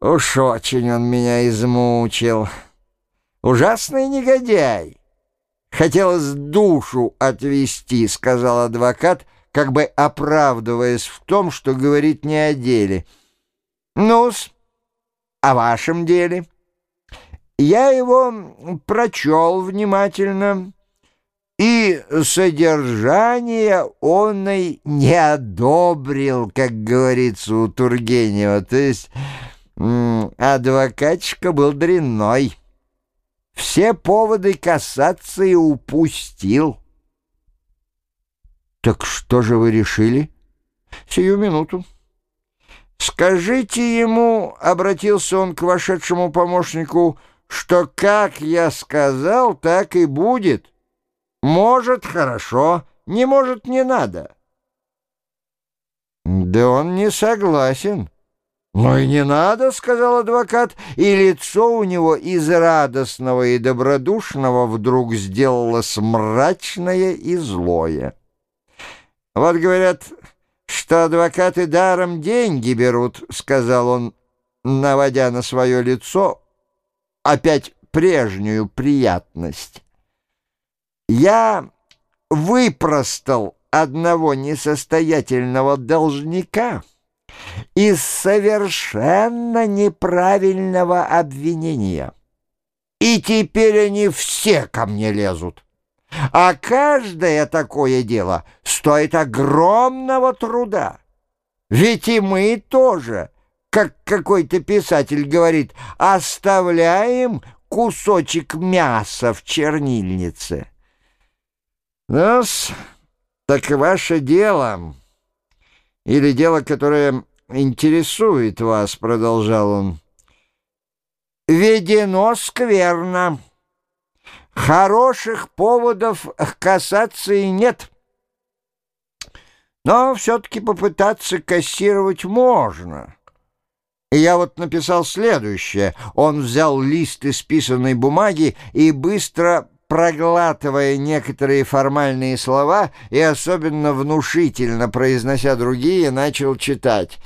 Уж очень он меня измучил. Ужасный негодяй. Хотелось душу отвести, сказал адвокат, как бы оправдываясь в том, что говорит не о деле. Ну-с, о вашем деле. Я его прочел внимательно, и содержание он и не одобрил, как говорится у Тургенева, то есть адвокатчика был дрянной. Все поводы касаться и упустил. «Так что же вы решили?» «Сию минуту». «Скажите ему, — обратился он к вошедшему помощнику, — что, как я сказал, так и будет. Может, хорошо, не может, не надо». «Да он не согласен». «Ну и не надо», — сказал адвокат, и лицо у него из радостного и добродушного вдруг сделалось мрачное и злое. «Вот, говорят, что адвокаты даром деньги берут», — сказал он, наводя на свое лицо опять прежнюю приятность. «Я выпростал одного несостоятельного должника» из совершенно неправильного обвинения. И теперь они все ко мне лезут. А каждое такое дело стоит огромного труда. Ведь и мы тоже, как какой-то писатель говорит, оставляем кусочек мяса в чернильнице. ну так ваше дело или дело, которое интересует вас, — продолжал он. Ведено скверно. Хороших поводов касаться и нет. Но все-таки попытаться кассировать можно. И я вот написал следующее. Он взял лист исписанной бумаги и быстро проглатывая некоторые формальные слова и особенно внушительно произнося другие, начал читать.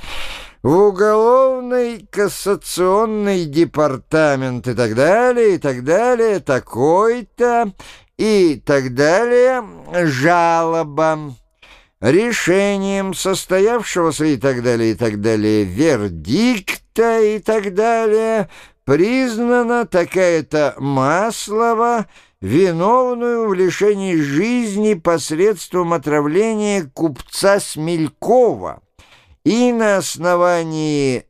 В уголовный кассационный департамент и так далее, и так далее, такой-то, и так далее, жалоба. Решением состоявшегося и так далее, и так далее, вердикта и так далее, признана такая-то Маслова, виновную в лишении жизни посредством отравления купца Смелькова и на основании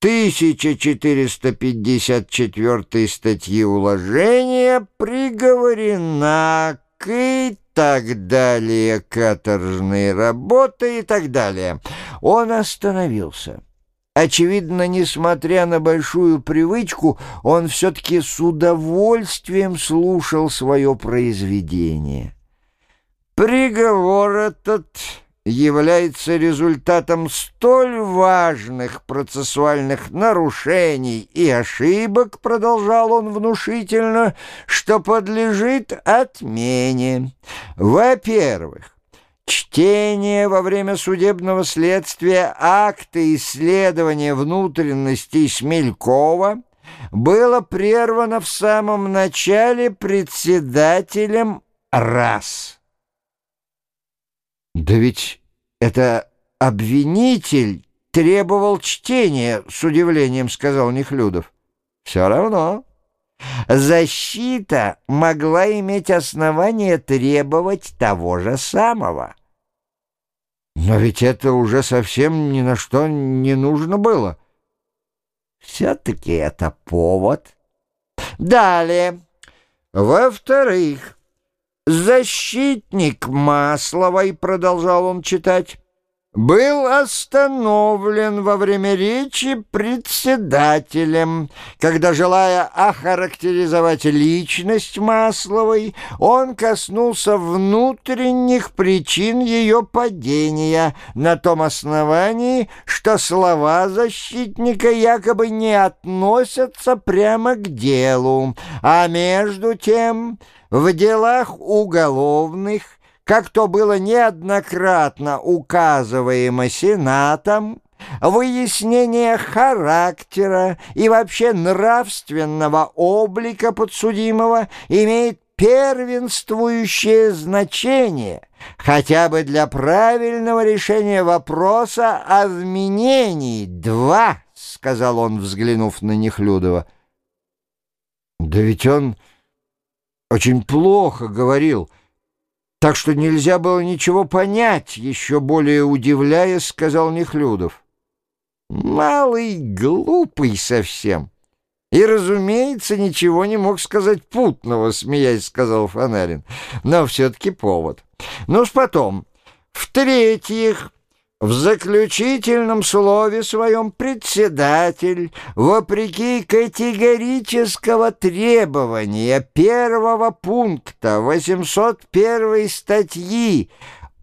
1454 статьи уложения приговорена к и так далее, каторжные работы и так далее. Он остановился. Очевидно, несмотря на большую привычку, он все-таки с удовольствием слушал свое произведение. Приговор этот является результатом столь важных процессуальных нарушений и ошибок, продолжал он внушительно, что подлежит отмене. Во-первых, Чтение во время судебного следствия акта исследования внутренностей Смелькова было прервано в самом начале председателем раз. Да ведь это обвинитель требовал чтения, с удивлением сказал Нехлюдов. Все равно. Защита могла иметь основание требовать того же самого. Но ведь это уже совсем ни на что не нужно было. Все-таки это повод. Далее. Во-вторых, защитник Масловой, продолжал он читать, был остановлен во время речи председателем, когда, желая охарактеризовать личность Масловой, он коснулся внутренних причин ее падения на том основании, что слова защитника якобы не относятся прямо к делу, а между тем в делах уголовных как то было неоднократно указываемо Сенатом, выяснение характера и вообще нравственного облика подсудимого имеет первенствующее значение, хотя бы для правильного решения вопроса о вменении. Два, — сказал он, взглянув на Нехлюдова. Да ведь он очень плохо говорил, так что нельзя было ничего понять, еще более удивляясь, сказал Нехлюдов. Малый глупый совсем. И, разумеется, ничего не мог сказать путного, смеясь, сказал Фонарин. Но все-таки повод. Ну, с потом. В-третьих, в заключительном слове своем председатель, вопреки категорического требования первого пункта 801 статьи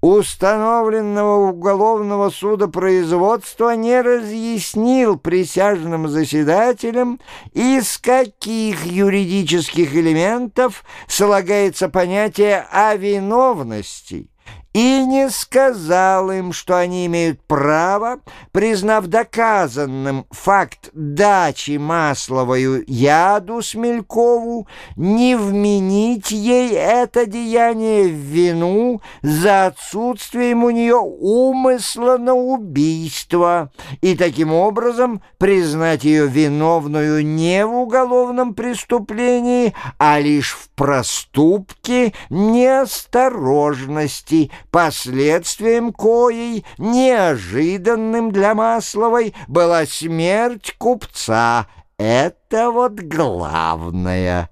установленного уголовного суда производства не разъяснил присяжным заседателям, из каких юридических элементов слагается понятие о виновности и не сказал им, что они имеют право, признав доказанным факт дачи Масловою яду Смелькову, не вменить ей это деяние в вину за отсутствием у нее умысла на убийство и таким образом признать ее виновную не в уголовном преступлении, а лишь в проступке неосторожности, последствием коей, неожиданным для Масловой, была смерть купца. Это вот главное».